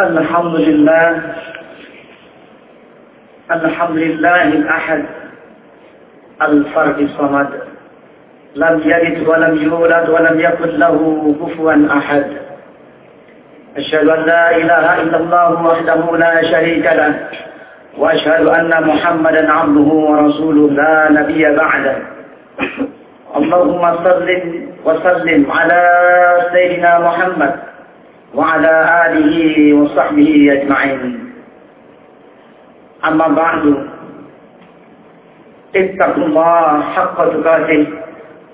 الحمد لله الحمد لله الأحد الفرد الصمد. لم يلد ولم يولد ولم يكن له كفوا أحد. أشهد أن لا إله إلا الله وحده لا شريك له وأشهد أن محمدا عبده ورسوله لا نبي بعده. اللهم صل وسلم على سيدنا محمد وعلى آله وصحبه أجمعين. أما بعد اتقوا الله حق تقاته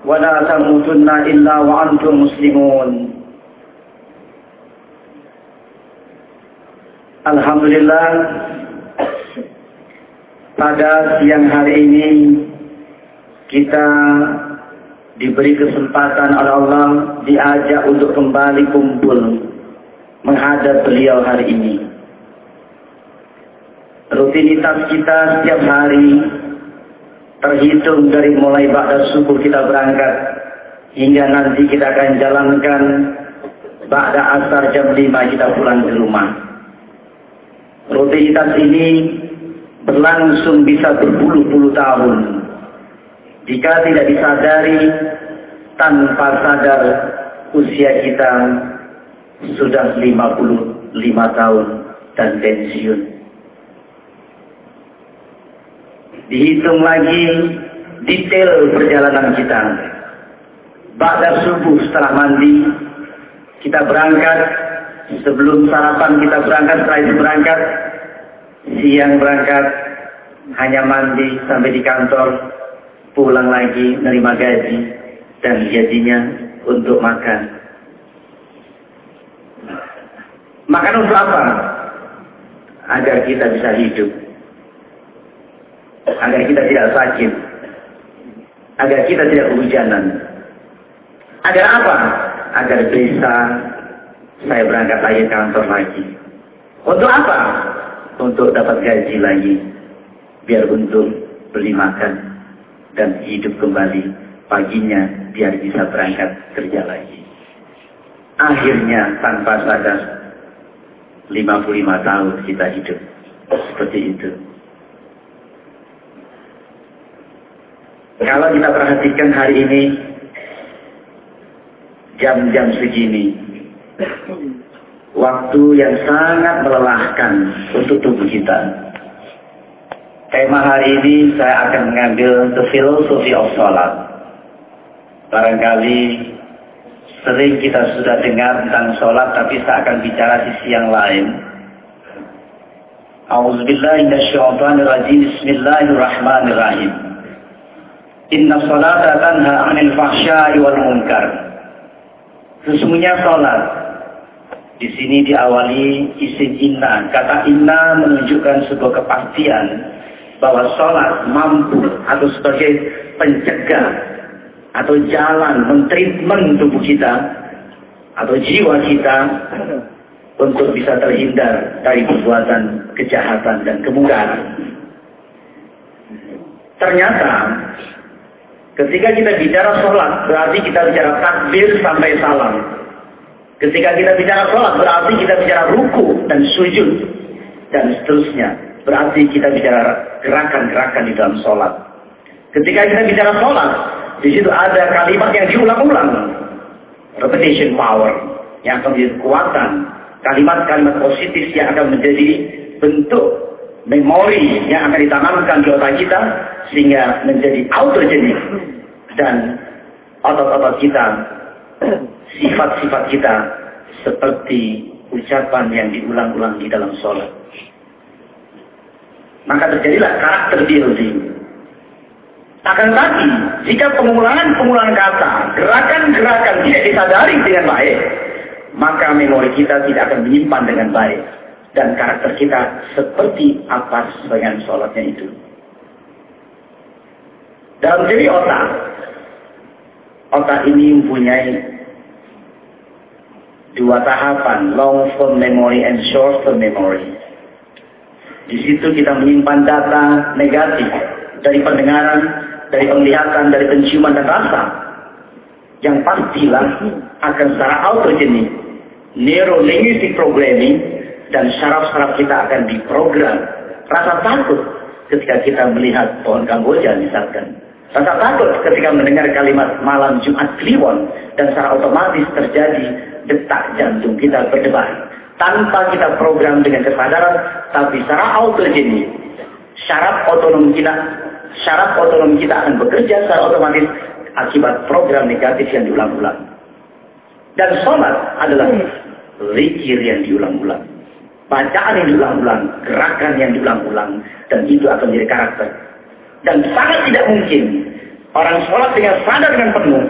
ولا تموتن إلا وأنتم مسلمون. Alhamdulillah pada siang hari ini kita diberi kesempatan oleh Allah diajak untuk kembali kumpul menghadap beliau hari ini. Rutinitas kita setiap hari terhitung dari mulai ba'da subuh kita berangkat hingga nanti kita akan jalankan ba'da asar jam 5 kita pulang ke rumah. Rutinitas ini berlangsung bisa berpuluh-puluh tahun. Jika tidak disadari tanpa sadar usia kita sudah 55 tahun dan pensiun. Dihitung lagi detail perjalanan kita. Ba'da subuh setelah mandi, kita berangkat. Sebelum sarapan kita berangkat, setelah itu berangkat. Siang berangkat, hanya mandi sampai di kantor. Pulang lagi, menerima gaji. Dan gajinya untuk makan Makan untuk apa? Agar kita bisa hidup. Agar kita tidak sakit. Agar kita tidak kehujanan. Agar apa? Agar bisa saya berangkat lagi kantor lagi. Untuk apa? Untuk dapat gaji lagi. Biar untuk beli makan dan hidup kembali paginya biar bisa berangkat kerja lagi. Akhirnya tanpa sadar 55 tahun kita hidup seperti itu. Kalau kita perhatikan hari ini, jam-jam segini, waktu yang sangat melelahkan untuk tubuh kita. Tema hari ini saya akan mengambil the philosophy of salat. Barangkali Sering kita sudah dengar tentang sholat, tapi saya akan bicara sisi yang lain. A'udzubillahiminasyaitonirrajim. Bismillahirrahmanirrahim. Inna sholata tanha 'anil fahsya'i wal munkar. Sesungguhnya sholat di sini diawali isim inna. Kata inna menunjukkan sebuah kepastian bahwa sholat mampu atau sebagai pencegah atau jalan mentreatment tubuh kita atau jiwa kita untuk bisa terhindar dari perbuatan kejahatan dan kemungkaran. Ternyata ketika kita bicara sholat berarti kita bicara takbir sampai salam. Ketika kita bicara sholat berarti kita bicara ruku dan sujud dan seterusnya. Berarti kita bicara gerakan-gerakan di dalam sholat. Ketika kita bicara sholat di situ ada kalimat yang diulang-ulang. Repetition power. Yang akan menjadi kekuatan. Kalimat-kalimat positif yang akan menjadi bentuk memori yang akan ditanamkan di otak kita. Sehingga menjadi autogenik. Dan otot-otot kita. Sifat-sifat kita. Seperti ucapan yang diulang-ulang di dalam sholat. Maka terjadilah karakter building akan tetapi, jika pengulangan-pengulangan kata, gerakan-gerakan tidak disadari dengan baik, maka memori kita tidak akan menyimpan dengan baik. Dan karakter kita seperti apa sebagian sholatnya itu. Dalam diri otak, otak ini mempunyai dua tahapan, long term memory and short term memory. Di situ kita menyimpan data negatif dari pendengaran, dari penglihatan, dari penciuman dan rasa. yang pastilah akan secara autogeni, neurolinguistic programming, dan syaraf-syaraf kita akan diprogram. Rasa takut ketika kita melihat pohon Kamboja misalkan. Rasa takut ketika mendengar kalimat malam Jumat Kliwon dan secara otomatis terjadi detak jantung kita berdebar. Tanpa kita program dengan kesadaran, tapi secara autogeni, syarat otonom kita, syarat otonom kita akan bekerja secara otomatis akibat program negatif yang diulang-ulang. Dan sholat adalah zikir yang diulang-ulang. Bacaan yang diulang-ulang, gerakan yang diulang-ulang, dan itu akan menjadi karakter. Dan sangat tidak mungkin orang sholat dengan sadar dengan penuh,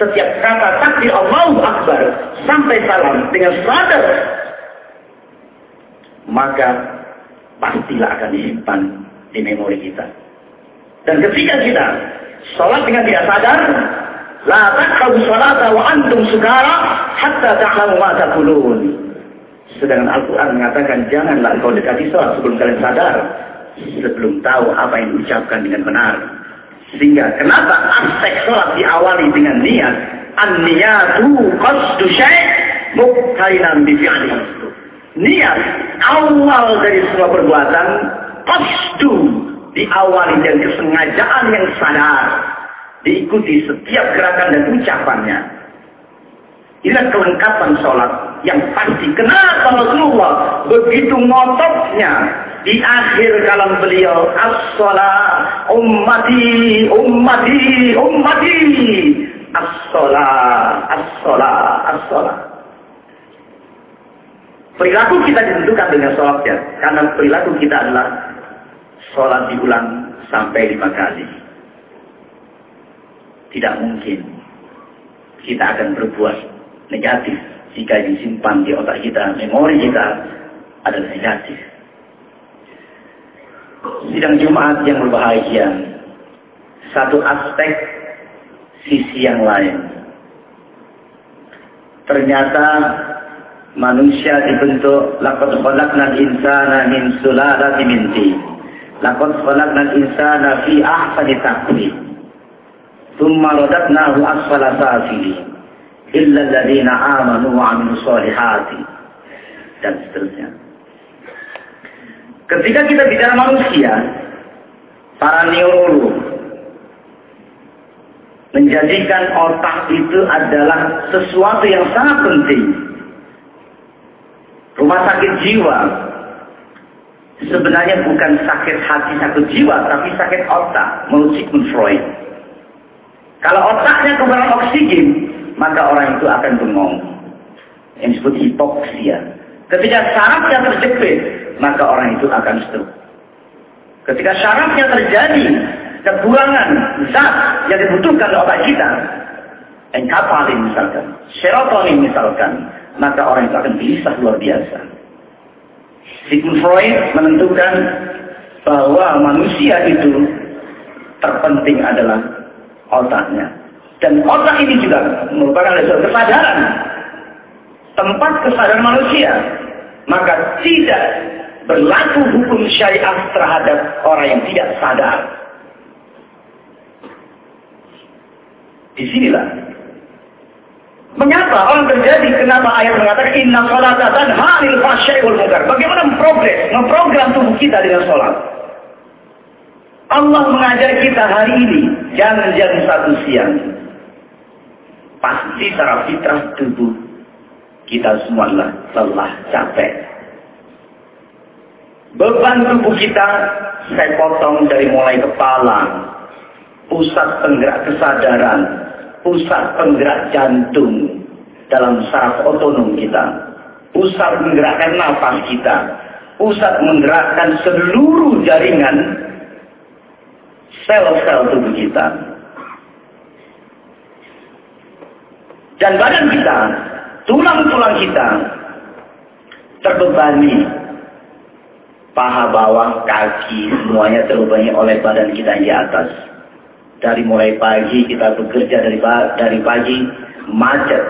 setiap kata takbir Allahu Akbar sampai salam dengan sadar maka pastilah akan disimpan di memori kita. Dan ketika kita sholat dengan tidak sadar, la taqrabu sholata wa antum sukara hatta ta'lamu ma taqulun. Sedangkan Al-Quran mengatakan janganlah kau dekati sholat sebelum kalian sadar, sebelum tahu apa yang diucapkan dengan benar. Sehingga kenapa aspek sholat diawali dengan niat? An-niyatu qasdu syai' muqtarinan bi niat awal dari semua perbuatan qasdu diawali dengan kesengajaan yang sadar diikuti setiap gerakan dan ucapannya. Inilah kelengkapan sholat yang pasti. Kenapa Rasulullah begitu ngototnya di akhir kalam beliau? As-sholat ummati ummati ummati. As-sholat as-sholat as-sholat Perilaku kita ditentukan dengan sholatnya. Karena perilaku kita adalah sholat diulang sampai lima kali. Tidak mungkin kita akan berbuat negatif jika disimpan di otak kita, memori kita adalah negatif. Sidang Jumat yang berbahagia, satu aspek sisi yang lain. Ternyata manusia dibentuk laqad khalaqnal insana min sulalatin min tin. Laqad khalaqnal insana fi ahsani taqwim. Thumma radadnahu asfala safilin. Illa alladhina amanu wa 'amilus solihati. Dan seterusnya. Ketika kita bicara manusia, para neurolog menjadikan otak itu adalah sesuatu yang sangat penting Rumah sakit jiwa sebenarnya bukan sakit hati sakit jiwa, tapi sakit otak menurut Sigmund Freud. Kalau otaknya kekurangan oksigen, maka orang itu akan bengong. Yang disebut hipoksia. Ketika sarafnya terjepit, maka orang itu akan stroke. Ketika sarafnya terjadi kekurangan zat yang dibutuhkan oleh otak kita, enkapalin misalkan, serotonin misalkan, maka orang itu akan gelisah luar biasa. Sigmund Freud menentukan bahwa manusia itu terpenting adalah otaknya. Dan otak ini juga merupakan suatu kesadaran. Tempat kesadaran manusia. Maka tidak berlaku hukum syariah terhadap orang yang tidak sadar. Di sinilah Mengapa orang terjadi? Kenapa ayat mengatakan inna salata tanha 'anil fahsya'i wal munkar? Bagaimana memprogres, memprogram tubuh kita dengan salat? Allah mengajar kita hari ini jangan jam satu siang. Pasti secara fitrah tubuh kita semua lelah, capek. Beban tubuh kita saya potong dari mulai kepala, pusat penggerak kesadaran, pusat penggerak jantung dalam saraf otonom kita, pusat menggerakkan nafas kita, pusat menggerakkan seluruh jaringan sel-sel tubuh kita. Dan badan kita, tulang-tulang kita terbebani paha bawah, kaki, semuanya terbebani oleh badan kita yang di atas dari mulai pagi kita bekerja dari dari pagi macet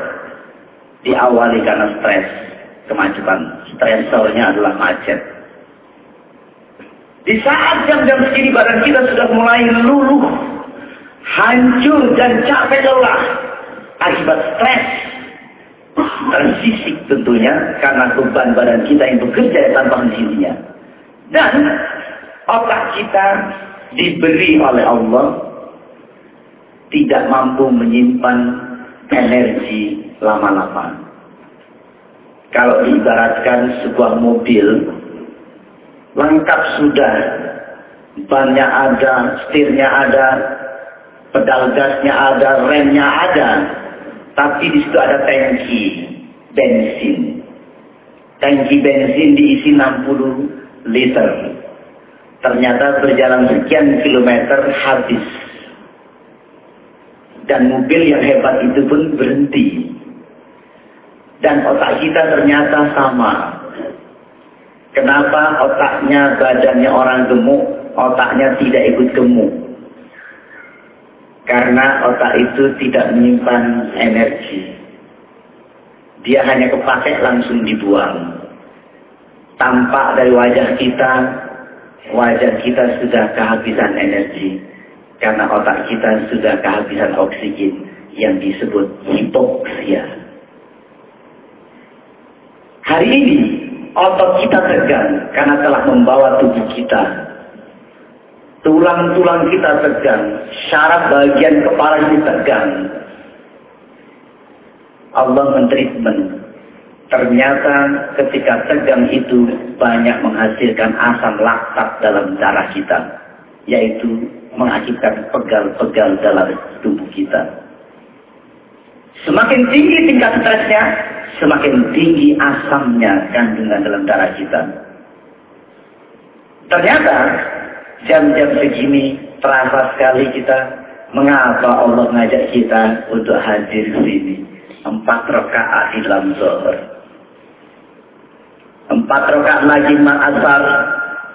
diawali karena stres kemacetan stresornya adalah macet di saat jam-jam segini badan kita sudah mulai luluh hancur dan capek lelah Akibat stres. Tersisik tentunya karena beban badan kita yang bekerja tanpa hentinya. Dan otak kita diberi oleh Allah tidak mampu menyimpan energi lama-lama. Kalau diibaratkan sebuah mobil, lengkap sudah, bannya ada, setirnya ada, pedal gasnya ada, remnya ada, tapi di situ ada tangki bensin. Tangki bensin diisi 60 liter. Ternyata berjalan sekian kilometer habis. Dan mobil yang hebat itu pun berhenti. Dan otak kita ternyata sama. Kenapa otaknya badannya orang gemuk, otaknya tidak ikut gemuk? Karena otak itu tidak menyimpan energi. Dia hanya kepakai langsung dibuang. Tampak dari wajah kita, wajah kita sudah kehabisan energi. Karena otak kita sudah kehabisan oksigen yang disebut hipoksia. Hari ini otot kita tegang karena telah membawa tubuh kita. Tulang-tulang kita tegang, syaraf bagian kepala ini tegang. Allah mentreatment. Ternyata ketika tegang itu banyak menghasilkan asam laktat dalam darah kita. Yaitu mengakibatkan pegal-pegal dalam tubuh kita. Semakin tinggi tingkat stresnya, semakin tinggi asamnya kandungan dalam darah kita. Ternyata jam-jam segini terasa sekali kita mengapa Allah ngajak kita untuk hadir di sini. Empat rakaat dalam zuhur. Empat rakaat lagi asar,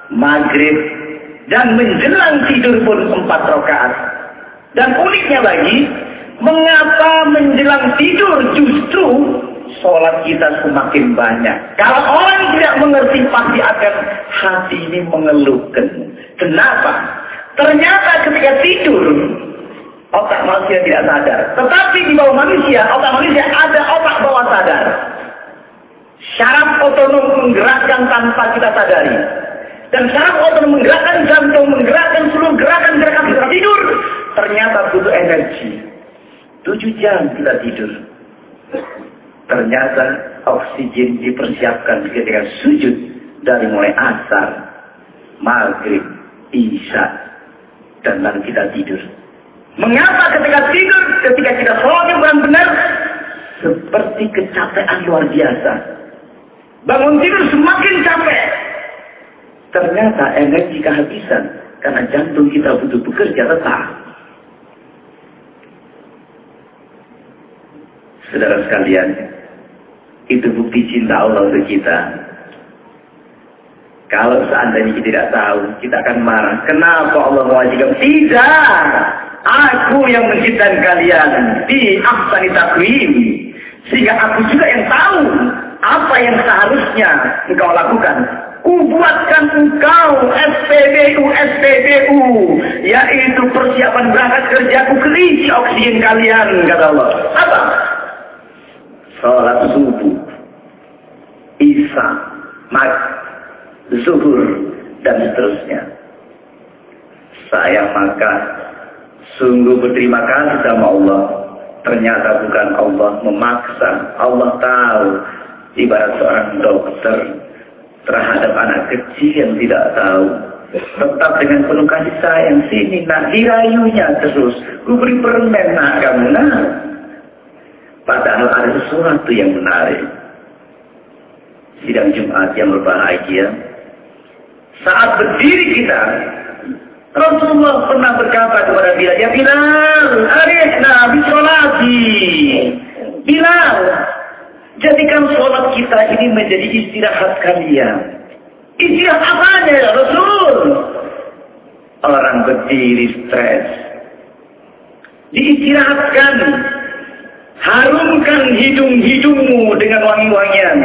maghrib, dan menjelang tidur pun empat rakaat. Dan uniknya lagi, mengapa menjelang tidur justru sholat kita semakin banyak. Kalau orang tidak mengerti pasti akan hati ini mengeluhkan. Kenapa? Ternyata ketika tidur otak manusia tidak sadar. Tetapi di bawah manusia, otak manusia ada otak bawah sadar. Syaraf otonom menggerakkan tanpa kita sadari. Dan syaraf otonom menggerakkan jantung, menggerakkan seluruh gerakan-gerakan kita tidur. Ternyata butuh energi. Tujuh jam kita tidur. Ternyata oksigen dipersiapkan ketika sujud dari mulai asar, maghrib, isya, dan lalu kita tidur. Mengapa ketika tidur, ketika kita sholat yang benar-benar, seperti kecapean luar biasa. Bangun tidur semakin capek. Ternyata energi kehabisan karena jantung kita butuh bekerja tetap. Saudara sekalian, itu bukti cinta Allah untuk kita. Kalau seandainya kita tidak tahu, kita akan marah. Kenapa Allah mewajibkan? Tidak. Aku yang menciptakan kalian di ahsani takwim. Sehingga aku juga yang tahu apa yang seharusnya engkau lakukan. Kubuatkan engkau SPBU, SPBU. Yaitu persiapan berangkat kerja. Ku kelinci oksigen kalian, kata Allah. Apa? sholat subuh, isya, mag, zuhur, dan seterusnya. Saya maka sungguh berterima kasih sama Allah. Ternyata bukan Allah memaksa. Allah tahu ibarat seorang dokter terhadap anak kecil yang tidak tahu. Tetap dengan penuh kasih sayang. Sini nak dirayunya terus. Ku beri permen nak kamu nak. Padahal ada sesuatu yang menarik. Sidang Jumat yang berbahagia. Saat berdiri kita, Rasulullah pernah berkata kepada Bilal, Ya Bilal, arihna bisolati. Bilal, jadikan sholat kita ini menjadi istirahat kalian. Istirahat apanya ya Rasul? Orang berdiri stres. Diistirahatkan Harumkan hidung-hidungmu dengan wangi-wangian.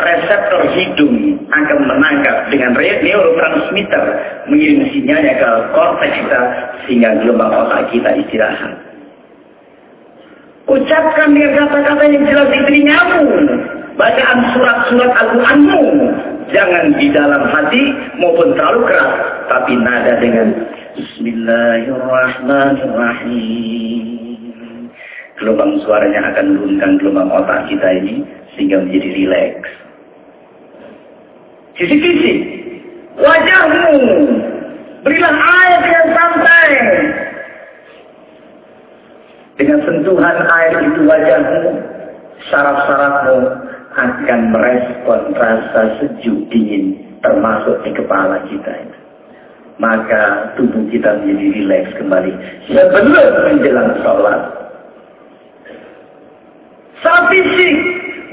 Reseptor hidung akan menangkap dengan neurotransmitter mengirim sinyalnya ke korteks kita sehingga gelombang otak kita istirahat. Ucapkan dengan kata-kata yang jelas di telingamu. Bacaan surat-surat Al-Quranmu. Jangan di dalam hati maupun terlalu keras. Tapi nada dengan Bismillahirrahmanirrahim. Gelombang suaranya akan menurunkan gelombang otak kita ini. Sehingga menjadi rileks. Kisi-kisi. Wajahmu. Berilah air dengan santai. Dengan sentuhan air itu wajahmu. Saraf-sarafmu akan merespon rasa sejuk dingin termasuk di kepala kita itu. Maka tubuh kita menjadi rileks kembali sebelum menjelang sholat. Saat fisik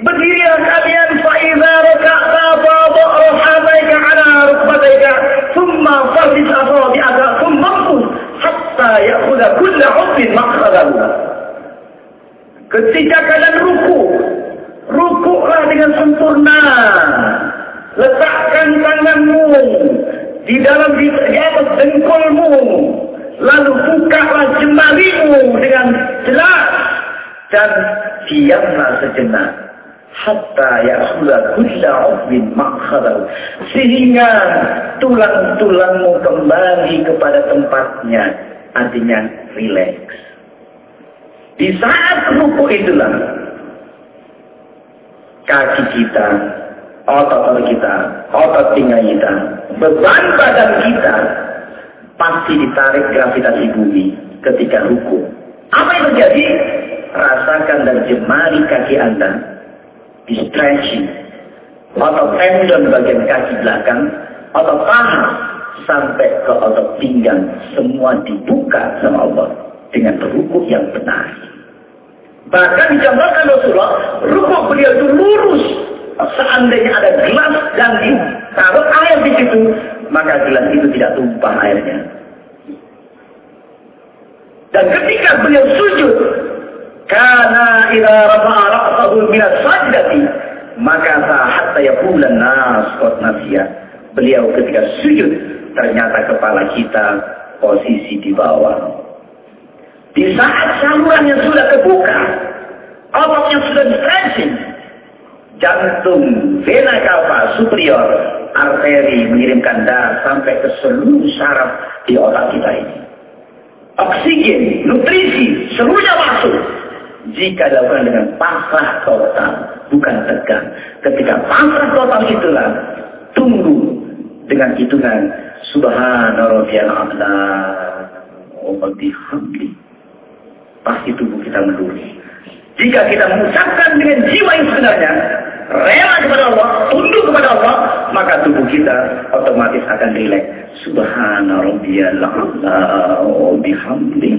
berdirilah kalian faiza raka'ta fadha rahamaika ala rukbataika thumma farfis asabi'aka thumma hatta ya'khudha kullu 'udwin maqsadahu. Ketika kalian ruku, rukuklah dengan sempurna. Letakkan tanganmu di dalam di, atas dengkulmu. Lalu bukalah jemarimu dengan jelas. Dan diamlah sejenak. Hatta ya'khudha kulla 'udwin maqsadahu. Sehingga tulang-tulangmu kembali kepada tempatnya artinya rileks. Di saat ruku itulah kaki kita, otot kita, otot pinggang kita, beban badan kita pasti ditarik gravitasi bumi ketika ruku. Apa yang terjadi? Rasakan dan jemari kaki Anda di stretching. Otot tendon bagian kaki belakang, otot paha sampai ke otot pinggang semua dibuka sama Allah dengan rukuk yang benar. Bahkan dicontohkan Rasulullah, rukuk beliau itu lurus. Seandainya ada gelas dan ditaruh air di situ, maka gelas itu tidak tumpah airnya. Dan ketika beliau sujud, karena ila rafa'a ra'sahu min sajdati maka hatta yaqulan nas qad. Beliau ketika sujud ternyata kepala kita posisi di bawah. Di saat salurannya sudah terbuka, ototnya sudah stretching, jantung, vena cava superior, arteri mengirimkan darah sampai ke seluruh saraf di otak kita ini. Oksigen, nutrisi, seluruhnya masuk. Jika dilakukan dengan pasrah total, bukan tegang. Ketika pasrah total itulah, tunggu dengan hitungan Subhana rabbiyal a'la. Pasti tubuh kita menduri. Jika kita mengucapkan dengan jiwa yang sebenarnya, rela kepada Allah, tunduk kepada Allah, maka tubuh kita otomatis akan rileks. Subhana rabbiyal a'la wa bihamdi.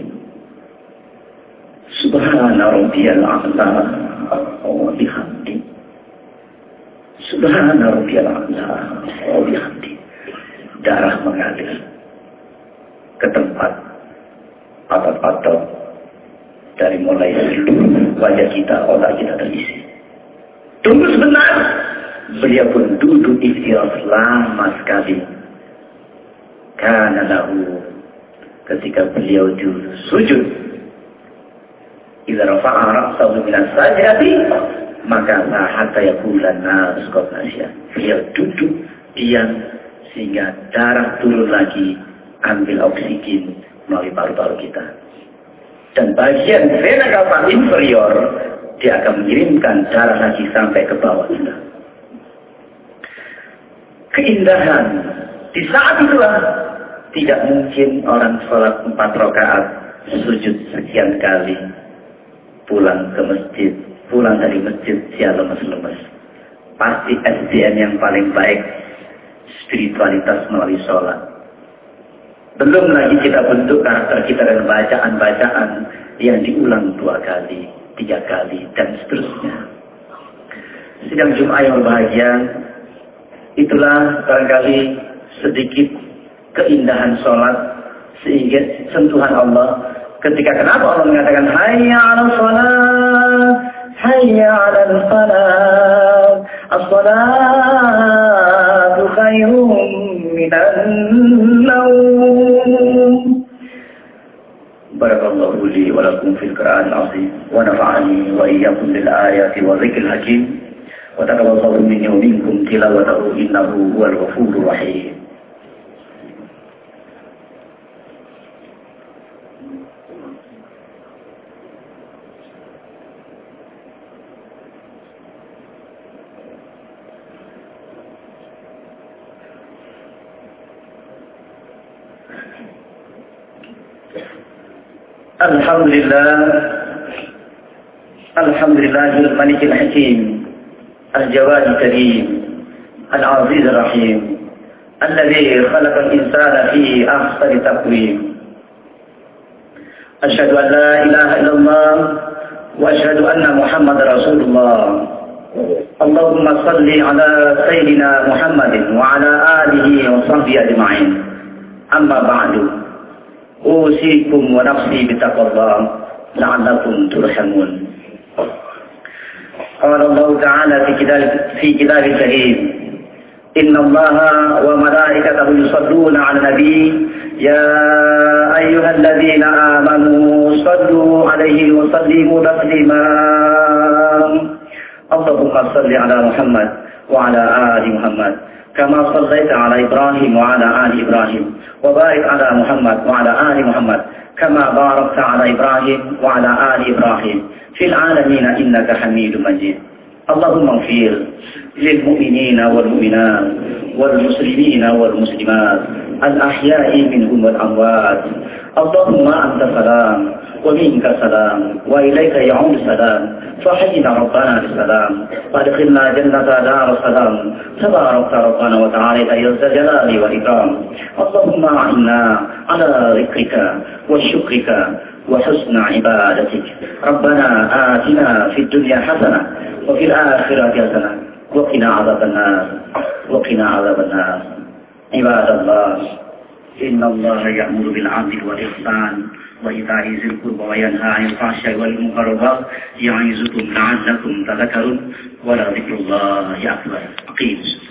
Subhana rabbiyal a'la wa darah mengalir ke tempat otot-otot dari mulai seluruh wajah kita, otak kita terisi. Tunggu sebentar. Beliau pun duduk istirahat lama sekali. Karena lahu ketika beliau sujud. Idza rafa'a ra'sahu min as-sajdati maka la hatta yaqula nas qad Beliau duduk diam sehingga darah turun lagi ambil oksigen melalui paru-paru kita. Dan bagian vena cava inferior dia akan mengirimkan darah lagi sampai ke bawah kita. Keindahan di saat itulah tidak mungkin orang sholat empat rakaat sujud sekian kali pulang ke masjid pulang dari masjid dia lemes-lemes pasti SDM yang paling baik spiritualitas melalui sholat. Belum lagi kita bentuk karakter kita dengan bacaan-bacaan yang diulang dua kali, tiga kali, dan seterusnya. Sidang Jum'ah yang berbahagia, itulah barangkali sedikit keindahan sholat sehingga sentuhan Allah ketika kenapa Allah mengatakan hayya 'ala sholat hayya 'ala falah as-salat خير من النوم. بارك الله لي ولكم في القرآن العظيم ونفعني وإياكم بالآيات والذكر الحكيم وتقبل الله مني ومنكم تلاوته إنه هو الغفور الرحيم. الحمد لله الحمد لله الملك الحكيم الجواد الكريم العزيز الرحيم الذي خلق الإنسان في أحسن تقويم أشهد أن لا إله إلا الله وأشهد أن محمد رسول الله اللهم صل على سيدنا محمد وعلى آله وصحبه أجمعين أما بعد أوصيكم ونفسي بتقوى الله لعلكم ترحمون. قال الله تعالى في كتاب الكريم إن الله وملائكته يصلون على النبي يا أيها الذين آمنوا صلوا عليه وسلموا تسليما. اللهم صل على محمد وعلى آل محمد كما صليت على إبراهيم وعلى آل إبراهيم. وبارك على محمد وعلى آل محمد كما باركت على إبراهيم وعلى آل إبراهيم في العالمين إنك حميد مجيد. اللهم اغفر للمؤمنين والمؤمنات والمسلمين والمسلمات الأحياء منهم والأموات. اللهم أنت سلام. ومنك سلام وإليك يعود السلام فحينا ربنا بالسلام وأدخلنا جنة دار السلام تبارك ربنا وتعالى يا ذا الجلال والإكرام. اللهم أعنا على ذكرك وشكرك وحسن عبادتك. ربنا آتنا في الدنيا حسنة وفي الآخرة حسنة وقنا عذاب النار وقنا عذاب النار. عباد الله. إن الله يأمر بالعدل والإحسان وإيتاء ذي القربى وينهى عن الفحشاء والمنكر يعظكم لعلكم تذكرون ولذكر الله أكبر أقيموا